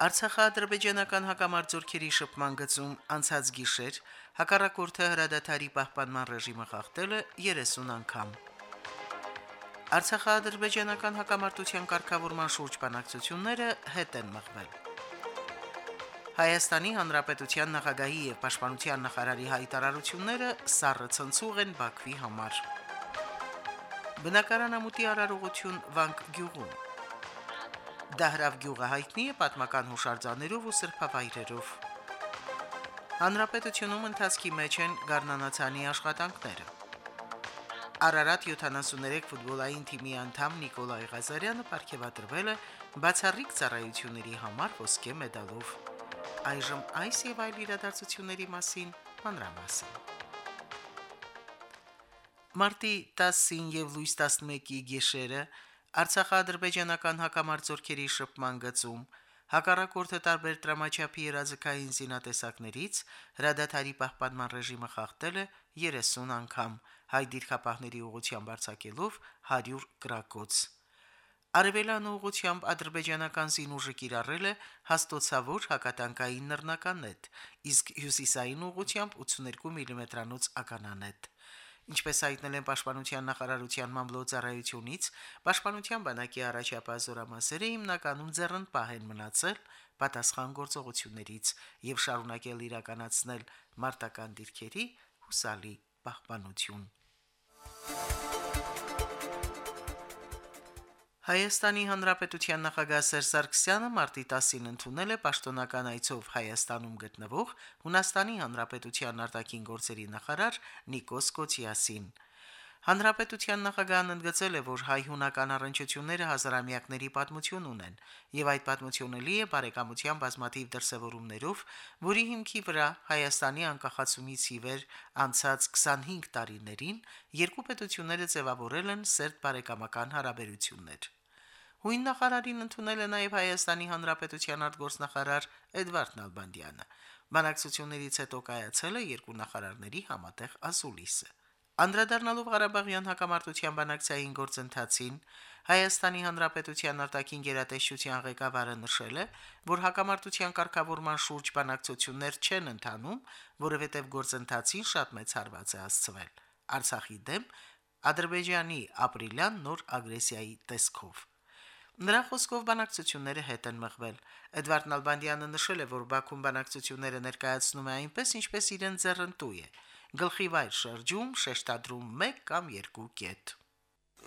Արցախա-ադրբեջանական հակամարտությունների շփման գծում անցած գիշեր հակառակորդը հրադադարի պահպանման ռեժիմը խախտել է 30 անգամ։ Արցախա-ադրբեջանական հակամարտության կարգավորման շուրջ բանակցությունները հետ են մղվել։ Հայաստանի Հանրապետության նախագահի եւ պաշտպանության նախարարի հայտարարությունները սառը ցնցուղ են Բաքվի համար։ Բնակարանամուտի արարողություն Վանք գյուղում Դահրավ գյուղը հայտնի է պատմական հուշարձաններով ու սրբավայրերով։ Հանրապետությունում ընթացքի մեջ են Գառնանացանի աշխատանքները։ Արարատ 73 ֆուտբոլային թիմի անդամ Նիկոլայ Ղազարյանը ապարգևատրվել է բացառիկ ծառայությունների համար ոսկե մեդալով։ Այժմ այս եւ այլ իրադարձությունների մասին մանրամասն։ Մարտի 10-ին եւ լույս 11-ի գիշերը Արցախա-ադրբեջանական հակամարտությունների շփման գծում հակառակորդը տարբեր դրամաչափի երազկային զինատեսակներից հրադադարի պահպանման ռեժիմը խախտել է 30 անգամ, հայ դիրքապահների ուղղությամբ արձակելով 100 գրակոց։ Արևելան ուղությամբ ադրբեջանական զինուժը կիրառել է հաստոցավոր հակատանկային նռնականետ, իսկ հյուսիսային ուղությամբ 82 մմ-անոց ականանետ։ Ինչպես հայտնել են Պաշտպանության նախարարության մամլոյցարայությունից, Պաշտպանության բանակի առաջապահ զորամասերը հիմնականում ձեռնպահ են մնացել պատասխան գործողություններից եւ շարունակել իրականացնել մարտական դիրքերի հուսալի պահպանություն։ Հայաստանի Հանրապետության նախագահ Սերժ Սարգսյանը մարտի 10-ին ընդունել է պաշտոնական այցով Հայաստանում գտնվող Հունաստանի Հանրապետության արտաքին գործերի նախարար Նիկոս Կոցիասին։ Հանրապետության նախագահն ընդգծել է, որ հայ-հունական առընչությունները հազարամյակների պատմություն ունեն, եւ այդ պատմությունը լի է բարեկամության բազմաթիվ դրսևորումներով, որի հիմքի վրա Հայաստանի անկախացումից ի վեր անցած 25 տարիներին երկու պետությունները ձևավորել են սերտ բարեկամական հարաբերություններ։ Հույն նախարարին ընդունել է նաև Հայաստանի Հանրապետության արտգործնախարար Էդվարդ Նալբանդյանը։ Բանակցություններից հետո կայացել է երկու նախարարների համատեղ ասուլիսը։ Անդրադառնալով Ղարաբաղյան հակամարտության բանակցային գործընթացին, Հայաստանի Հանրապետության արտաքին գերատեսչության ղեկավարը նշել է, որ հակամարտության կարգավորման շուրջ բանակցություններ չեն ընթանում, որովհետև գործընթացին շատ մեծ հարված է հասցվել։ Արցախի դեմ Ադրբեջանի ապրիլյան նոր ագրեսիայի տեսքով Նրա խոսքով բանակցությունները հետ են մղվել։ Էդվարդ Նալբանդյանը նշել է, որ Բաքուն բանակցությունները ներկայացնում է այնպես, ինչպես իրեն ձեռնտու է. Գլխի վայր շրջում շեշտադրում 1 կամ 2 կետ։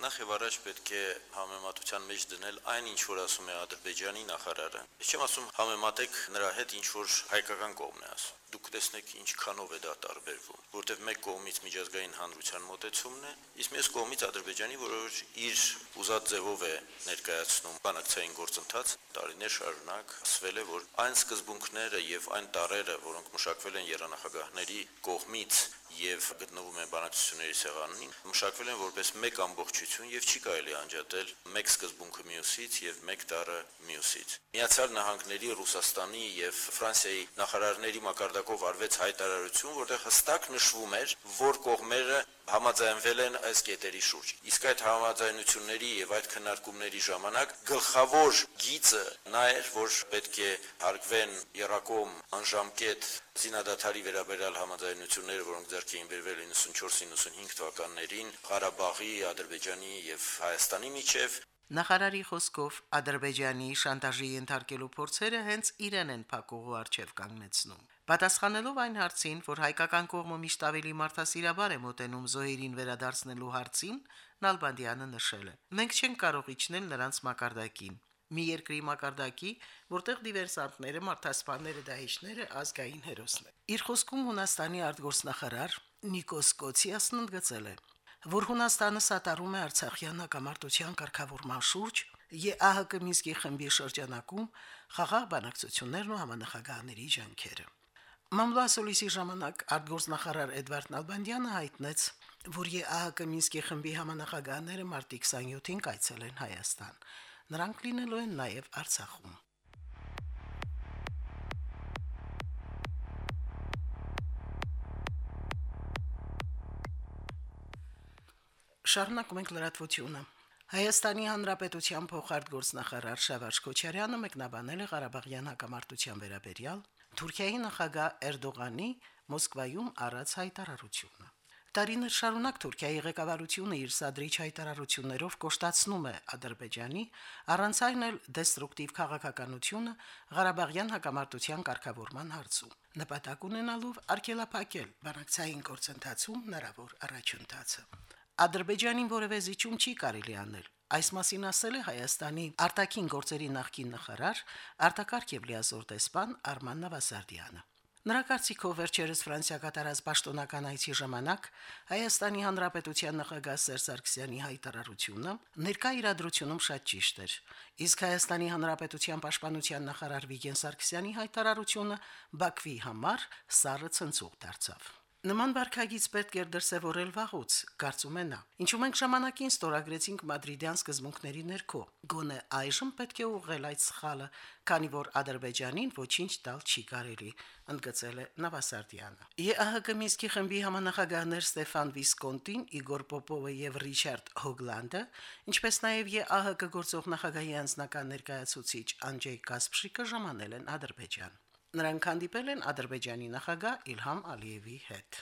Նախ եւ առաջ պետք է համեմատության մեջ դնել այն, ինչ որ ասում է Ադրբեջանի նախարարը։ Ես չեմ ասում համեմատեք նրա հետ, ինչ որ հայկական կողմն է ասում։ Դուք տեսնեք ինչքանով է դա տարբերվում, որտեղ մեկ կողմից միջազգային հանրության մոտեցումն է, իսկ մյուս կողմից Ադրբեջանի, որը իր ուզած ձևով է ներկայացնում բանակցային գործընթաց, տարիներ շարունակ ասվել է, որ այն սկզբունքները եւ այն տարերը, որոնք մշակվել են երանախագահների կողմից եւ գտնվում են բանակցությունների սեղանին, մշակվել են որպես մեկ ամբողջություն եւ չի կարելի անջատել մեկ սկզբունքը մյուսից եւ մեկ տարը մյուսից։ Միացյալ Նահանգների, Ռուսաստանի եւ Ֆրանսիայի նախարարների մակարդակով արվեց հայտարարություն, որտեղ հստակ նշվում էր, որ կողմերը համաձայնվել են այս կետերի շուրջ։ Իսկ այդ համաձայնությունների եւ այդ քննարկումների ժամանակ գլխավոր գիծը նա էր, որ պետք է հարգվեն Երակոմ անժամկետ զինադատարի վերաբերյալ համաձայնությունները, որոնք ձեռք էին բերվել 94-95 թվականներին Ղարաբաղի, Ադրբեջանի եւ Հայաստանի միջև Նախարարի խոսքով Ադրբեջանի շանտաժի ենթարկելու փորձերը հենց իրեն են փակուղու արչև կանգնեցնում։ Պատասխանելով այն հարցին, որ հայկական կողմը միշտ ավելի մարդասիրաբար է մոտենում զոհերին վերադարձնելու հարցին, Նալբանդյանը նշել է. Մենք չենք կարող իջնել նրանց մակարդակին մի երկրի մակարդակի, որտեղ դիվերսանտները, մարդասպանները, դահիճները ազգային հերոսն են։ Իր խոսքում Հունաստանի արտգործնախարար Նիկոս Կոցիասն ընդգծել է, որ Հունաստանը սատարում է Արցախյան հակամարտության կարգավորման շուրջ ԵԱՀԿ Մինսկի խմբի շրջանակում խաղաղ բանակցություններն ու համանախագահների ջանքերը։ Մամլասոլիսի ժամանակ արտգործնախարար Էդվարդ Նալբանդյանը հայտնեց, որ ԵԱՀԿ Մինսկի խմբի համանախագահները մարտի 27-ին կայցել են Հայաստան։ Նրանք լինելու են նաև Արցախում։ Շարունակում ենք լրատվությունը։ Հայաստանի Հանրապետության փոխարտգործնախարար Շավարժ Քոչարյանը մեկնաբանել է Ղարաբաղյան հակամարտության վերաբերյալ Թուրքիայի նախագահ Էրդողանի Մոսկվայում առած հայտարարությունը։ Տարիներ շարունակ Թուրքիայի ղեկավարությունը իր սադրիչ հայտարարություններով կոշտացնում է Ադրբեջանի առանց այն էլ դեստրուկտիվ քաղաքականությունը Ղարաբաղյան հակամարտության կարգավորման հարցում, նպատակ ունենալով արգելափակել բանակցային գործընթացում հնարավոր առաջընթացը։ Ադրբեջանին որևէ զիջում չի կարելի անել։ Այս մասին ասել է Հայաստանի արտաքին գործերի նախկին նախարար արտակարգ եւ լիազոր դեսպան Արման Նավասարդյանը։ Նրա կարծիքով վերջերս Ֆրանսիա կատարած պաշտոնական այցի ժամանակ Հայաստանի Հանրապետության նախագահ Սերժ Սարգսյանի հայտարարությունը ներկա իրադրությունում շատ ճիշտ էր, իսկ Հայաստանի Հանրապետության պաշտպանության նախարար Վիգեն Սարգսյանի հայտարարությունը Բաքվի համար սառը ցնցուկ դարձավ։ Նման վարկագից պետք էր դրսևորել վաղուց, կարծում է նա։ Ինչու մենք ժամանակին ստորագրեցինք մադրիդյան սկզբունքների ներքո։ Գոնե այժմ պետք է ուղղել այդ սխալը, քանի որ Ադրբեջանին ոչինչ տալ չի կարելի, ընդգծել է Նավասարդյանը։ ԵԱՀԿ Մինսկի խմբի համանախագահներ Ստեֆան Վիսկոնտին, Իգոր Պոպովը եւ Ռիչարդ Հոգլանդը, ինչպես նաեւ ԵԱՀԿ գործող նախագահի անձնական ներկայացուցիչ Անջեյ Կասպշիկը ժամանել են Ադրբեջան։ Նրանք հանդիպել են Ադրբեջանի նախագահ Իլհամ Ալիևի հետ։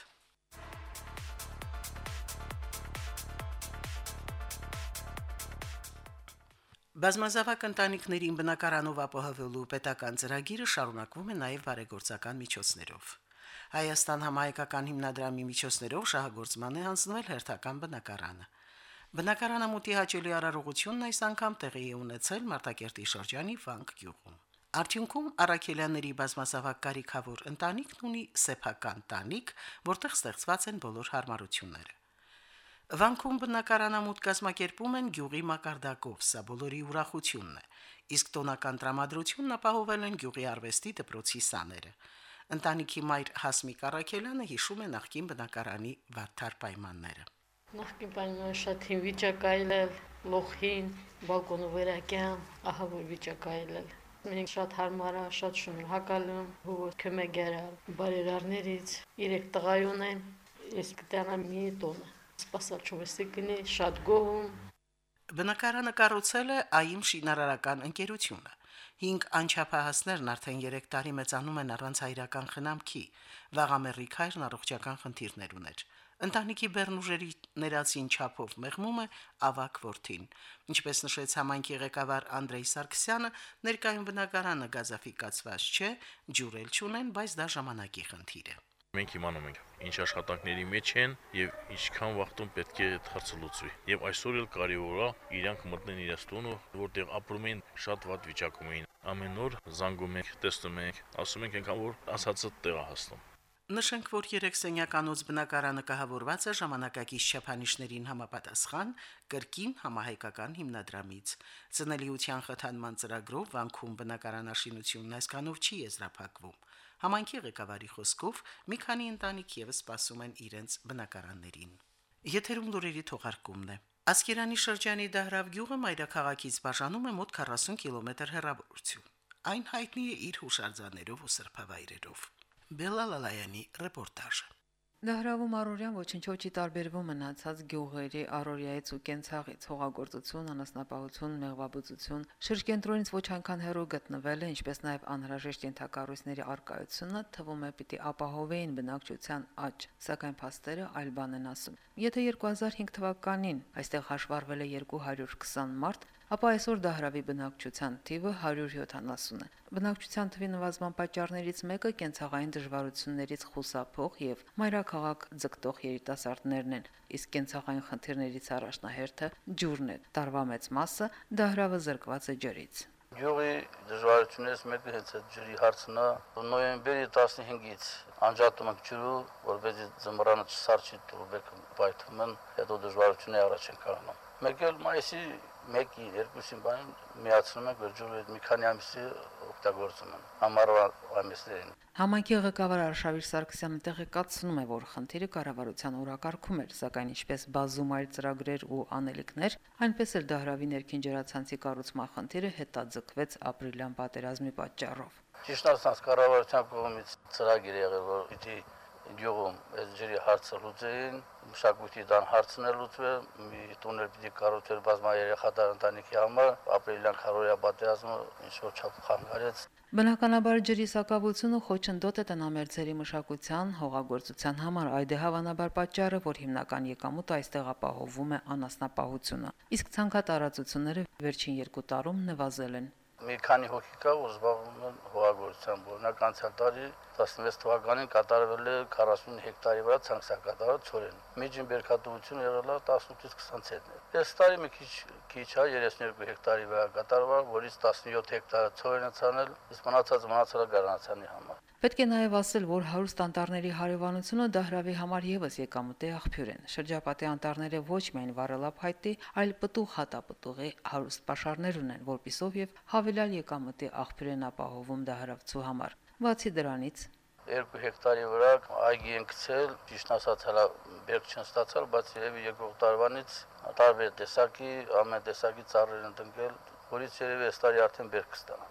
Բազմազավակ ընտանիքներին բնակարանով ապահովելու պետական ծրագիրը շարունակվում է նաև բարեգործական միջոցներով։ Հայաստան համահայկական հիմնադրամի միջոցներով շահագործման է հանձնվել հերթական բնակարանը։ Բնակարանամուտի հաճելի արարողությունն այս անգամ տեղի է ունեցել Մարտակերտի շրջանի Վանք գյուղում։ Արդյունքում Արաքելյանների բազմազավակ կարիքավոր ընտանիքն ունի սեփական տանիք, որտեղ ստեղծված են բոլոր հարմարությունները։ Վանքում բնակարանամուտ կազմակերպում են գյուղի մակարդակով, սա բոլորի ուրախությունն է։ Իսկ տոնական տրամադրությունն ապահովել են գյուղի արվեստի դպրոցի սաները։ Ընտանիքի մայր Հասմիկ Արաքելյանը հիշում է նախկին բնակարանի վատթար պայմանները։ Նախկին պայմանը շատ հին վիճակայել, լոխին, բալկոնը վերակյան, ահա որ վիճակայել Մենք շատ հարմար է, շատ շնորհակալ եմ, որ կմեգերալ բարերարներից, երեք տղայ ունեմ, ես կտանամ մի տոն։ Սպասալ չովեսի կնի, շատ գոհում։ Բնակարանը կառուցել է ԱԻՄ շինարարական ընկերությունը։ 5 անչափահասներն արդեն 3 տարի մեծանում են առանց հայրական խնամքի։ Վաղամերիկ հայրն առողջական խնդիրներ ուներ։ Ընտանիքի բեռնուժերի ներածին չափով մեղմում է ավակ ворթին։ Ինչպես նշեց համայնքի ղեկավար Անդրեյ Սարգսյանը, ներկայում բնակարանը գազաֆիկացված չէ, ջուրել չունեն, բայց դա ժամանակի խնդիր է։ Մենք իմանում ենք, ինչ աշխատանքների մեջ են եւ ինչքան վաղտում պետք է այդ հարցը լուծվի։ Եվ այսօր էլ կարեւոր է իրանք մտնեն իրենց տունը, որտեղ ապրում են, շատ վատ վիճակում էին։ Ամեն օր զանգում ենք, տեսնում ենք, ասում ենք, ենքան որ ասածը տեղ է հասնում։ Նշենք, որ երեք սենյականոց բնակարանը կահավորված է ժամանակակից չափանիշներին համապատասխան կրկին համահայկական հիմնադրամից։ Ծնելիության խթանման ծրագրով Վանքում բնակարանաշինությունն այսքանով չի եզրափակվում։ Համանքի ղեկավարի խոսքով մի քանի ընտանիք եւս սպասում են իրենց բնակարաններին։ Եթերում լուրերի թողարկումն է։ Ասկերանի շրջանի Դահրավ գյուղը մայրաքաղաքից բաժանում է մոտ 40 կիլոմետր հեռավորություն։ Այն հայտնի է իր հուշարձաններով ու սրբավայրերով։ Բելալալայանի ռեպորտաժը։ Դահրավում Արորյան ոչնչով չի տարբերվում մնացած գյուղերի Արորիայից ու Կենցաղից հողագործություն, անասնապահություն, մեղվաբուծություն, շրջենտրոնից ոչ այնքան հեռու գտնվել է, ինչպես նաև անհրաժեշտ ենթակառույցների արկայությունը թվում է պիտի ապահովեին բնակչության աճ, սակայն փաստերը այլ բան են ասում։ Եթե 2005 թվականին այստեղ հաշվառվել է 220 մարդ, ապա այսօր Դահրավի բնակչության թիվը 170 է։ Բնակչության թվի նվազման պատճառներից մեկը կենցաղային դժվարություններից խուսափող եւ մայրաքաղաք ձգտող երիտասարդներն են, իսկ կենցաղային խնդիրներից առաջնահերթը ջուրն է։ Տարվա մեծ մասը Դահրավը զրկված է ջրից։ Գյուղի դժվարություններից մեկը հենց այդ ջրի հարցն է։ Նոյեմբերի 15-ից անջատում ենք ջուրը, որովհետեւ զմռանը չսարճի դուրբեկը բայթում են, հետո դժվարություններ առաջ են կանգնում։ Մեկ էլ մայիսի 1-ի 2-ին բան միացնում ենք վերջում այդ մի քանի ամիսի օգտագործում են համարվա ամիսներին։ Համայնքի ղեկավար Արշավիր Սարգսյանը տեղեկացնում է, որ խնդիրը կառավարության օրակարգում էր, սակայն ինչպես բազում այլ ծրագրեր ու անելիքներ, այնպես էլ դահրավի ներքին ջրացանցի կառուցման խնդիրը հետաձգվեց ապրիլյան պատերազմի պատճառով։ Ճիշտ ասած կառավարության կողմից ծրագիր եղել, որ պիտի գյուղում այս ջրի հարցը լուծեին, մշակույթի դան հարցն է լուծվել, մի տուներ պիտի կառուցել բազմա երեխա ընտանիքի համար, ապրիլյան քարոյա պատերազմը ինչ որ չափ խանգարեց Բնականաբար ջրի սակավությունը խոչընդոտ է տնամերձերի մշակության, հողագործության համար, այդ է հավանաբար պատճառը, որ հիմնական եկամուտը այստեղ ապահովում է անասնապահությունը։ Իսկ ցանկատարածությունները վերջին 2 տարում նվազել են մի քանի հոգի կա, որ զբաղվում են հողագործությամբ։ Օրինակ անցյալ տարի 16 թվականին կատարվել է 40 հեկտարի վրա ցանցակատարած ծորեն։ Միջին բերքատվությունը եղել է 18-ից 20 ցենտ։ Այս տարի մի քիչ քիչ է 32 հեկտարի վրա կատարվել, որից 17 հեկտարը ծորեն է ցանել, իսկ մնացած մնացածը գարանացանի համար։ Պետք է նաև ասել, որ հարուստ անտառների հարևանությունը դահրավի համար եւս եկամուտի աղբյուր են։ Շրջապատի անտառները ոչ միայն վառելափայտի, այլ պտուղ հատապտուղի հարուստ pašարներ ունեն, որpիսով եւ հավելյալ եկամուտի աղբյուր են ապահովում դահրավցու համար։ Բացի դրանից, 2 հեկտարի վրա այգի են գցել, ճիշտ ասած հələ բերք չեն ստացալ, բայց երևի եկող տարվանից տարբեր տեսակի, ամեն տեսակի ծառեր են տնկել, որից երևի այս տարի արդեն բերք կստանա։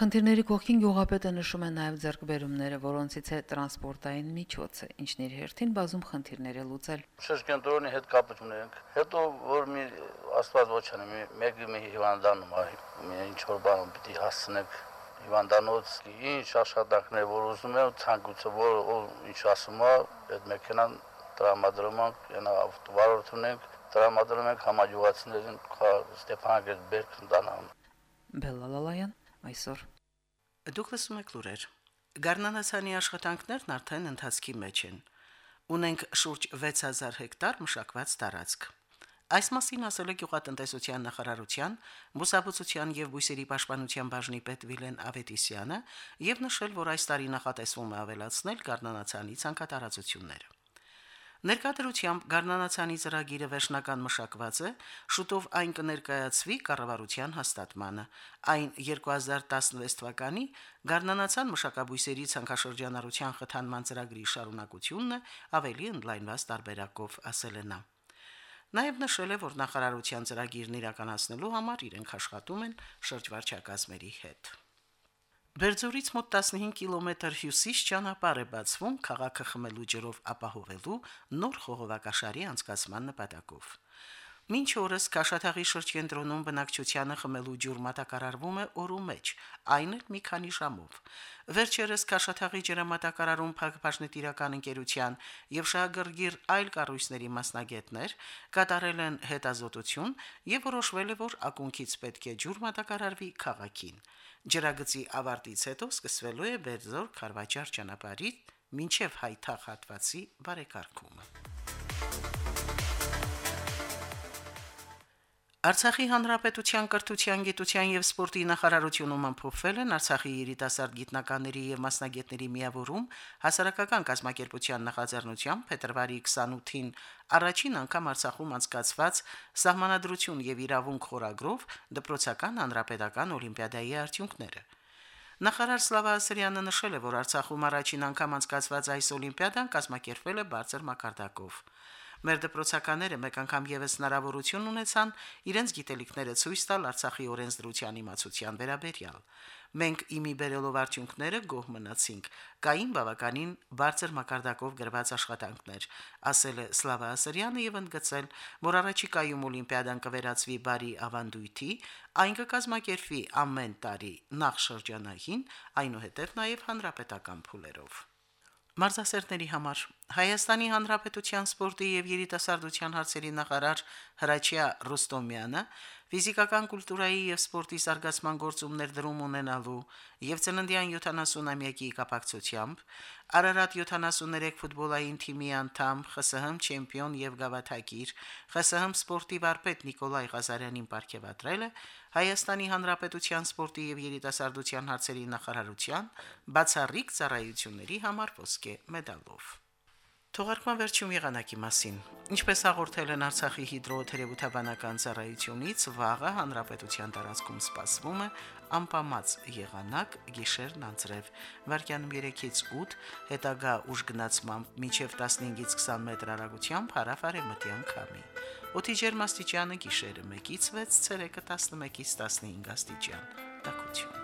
Խնդիրների կողքին գյուղապետը նշում է նաև ձեռքբերումները, որոնցից է տրանսպորտային միջոցը, ինչն իր հերթին բազում խնդիրներ է լուծել։ Շրջենտրոնի հետ կապ ունենք։ Հետո որ մի աստված ոչ անի, մի մեկը մի հիվանդանում մի ինչ որ բան պիտի հասցնենք հիվանդանոց, ինչ աշխատանքներ որ ուզում են, ցանկուցը որ ինչ ասում է, այդ մեքենան տրամադրում ենք, ենա ավտովարորդ ունենք, տրամադրում ենք համագյուղացիներին Ստեփանագերտ Բերք ընտանան։ Բելլալալայան այսօր։ Դուք լսում եք լուրեր։ Գառնանացանի աշխատանքներն արդեն ընթացքի մեջ են։ Ունենք շուրջ 6000 հեկտար մշակված տարածք։ Այս մասին ասել է գյուղատնտեսության նախարարության, բուսաբուծության եւ բույսերի պաշտպանության բաժնի պետ Վիլեն Ավետիսյանը եւ նշել, որ այս տարի նախատեսվում է ավելացնել գառնանացանի ցանկատարածությունները։ Ներկայդրությամբ Գառնանացանի ծրագիրը վերջնական մշակված է, շուտով այն կներկայացվի կառավարության հաստատմանը։ Այն 2016 թվականի Գառնանացան մշակաբույսերի ցանկաշրջանառության խթանման ծրագրի շարունակությունն է, ավելի ընդլայնված տարբերակով ասել է նա։ Նաև նշել է, որ նախարարության ծրագիրն իրականացնելու համար իրենք աշխատում են շրջվարչակազմերի հետ։ Բերձորից մոտ 15 կիլոմետր հյուսիս ճանապարհ է բացվում քաղաքը խմելու ջրով ապահովելու նոր խողովակաշարի անցկացման նպատակով։ Մինչ օրս Քաշաթաղի շրջենտրոնում բնակչությանը խմելու ջուր մատակարարվում է օրու մեջ, այն էլ մի քանի ժամով։ Վերջերս Քաշաթաղի ջրամատակարարում Փակփաշնետիրական ընկերության եւ շահագրգիռ այլ կառույցների մասնագետներ կատարել են հետազոտություն եւ որոշվել է, որ ակունքից պետք է ջուր մատակարարվի քաղաքին։ Ջրագծի ավարտից հետո սկսվելու է Բերձոր Խարվաճար ճանապարհի մինչև հայթախ հատվածի բարեկարգումը։ Արցախի հանրապետության կրթության, գիտության եւ սպորտի նախարարությունում ամփոփվել են Արցախի երիտասարդ գիտնականների եւ մասնագետների միավորում հասարակական կազմակերպության նախաձեռնությամբ փետրվարի 28-ին առաջին անգամ Արցախում անցկացված սահմանադրություն եւ իրավունք խորագրով դպրոցական հանրապետական օլիմպիադայի արդյունքները։ Նախարար Սլավա Ասրյանը նշել է, որ Արցախում առաջին անգամ անցկացված այս օլիմպիադան կազմակերպվել է բարձր մակարդակով։ Մեր դպրոցականները մեկ անգամ եւս հնարավորություն ունեցան իրենց գիտելիքները ցույց տալ Արցախի օրենսդրության իմացության վերաբերյալ։ Մենք իմի բերելով արդյունքները գոհ մնացինք։ Կային բավականին բարձր մակարդակով գրված աշխատանքներ, ասել է Սլավա Ասրյանը եւ ընդգծել, որ առաջիկայում օլիմպիադան կվերածվի բարի ավանդույթի, այն կկազմակերպվի ամեն տարի նախ շրջանային, այնուհետև նաեւ հանրապետական փուլերով։ Մարզասերների համար Հայաստանի Հանրապետության սպորտի եւ երիտասարդության հարցերի նախարար Հրաչյա Ռոստոմյանը ֆիզիկական կուլտուրայի եւ սպորտի զարգացման գործումներ դրում ունենալու եւ ծննդյան 70-ամյակի կապակցությամբ Արարատ 73 ֆուտբոլային թիմի անդամ ԽՍՀՄ չեմպիոն եւ գավաթակիր ԽՍՀՄ սպորտի վարպետ Նիկոլայ Ղազարյանին ապարգևատրել է Հայաստանի Հանրապետության սպորտի եւ երիտասարդության հարցերի նախարարության բացառիկ ծառայությունների համար ոսկե մեդալով Թողարկման վերջում եղանակի մասին։ Ինչպես հաղորդել են Արցախի հիդրոթերապևտաբանական ծառայությունից, վաղը հանրապետության տարածքում սպասվում է անպամած եղանակ, գիշերն անձրև, վարկյանում 3-ից 8, հետագա ուժ գնացմամբ մինչև 15-ից 20 մետր հեռագությամբ հարավարեմտյան քամի։ Օդի ջերմաստիճանը գիշերը 1-ից 6, ցերեկը 11-ից 15 աստիճան։ Տակություն։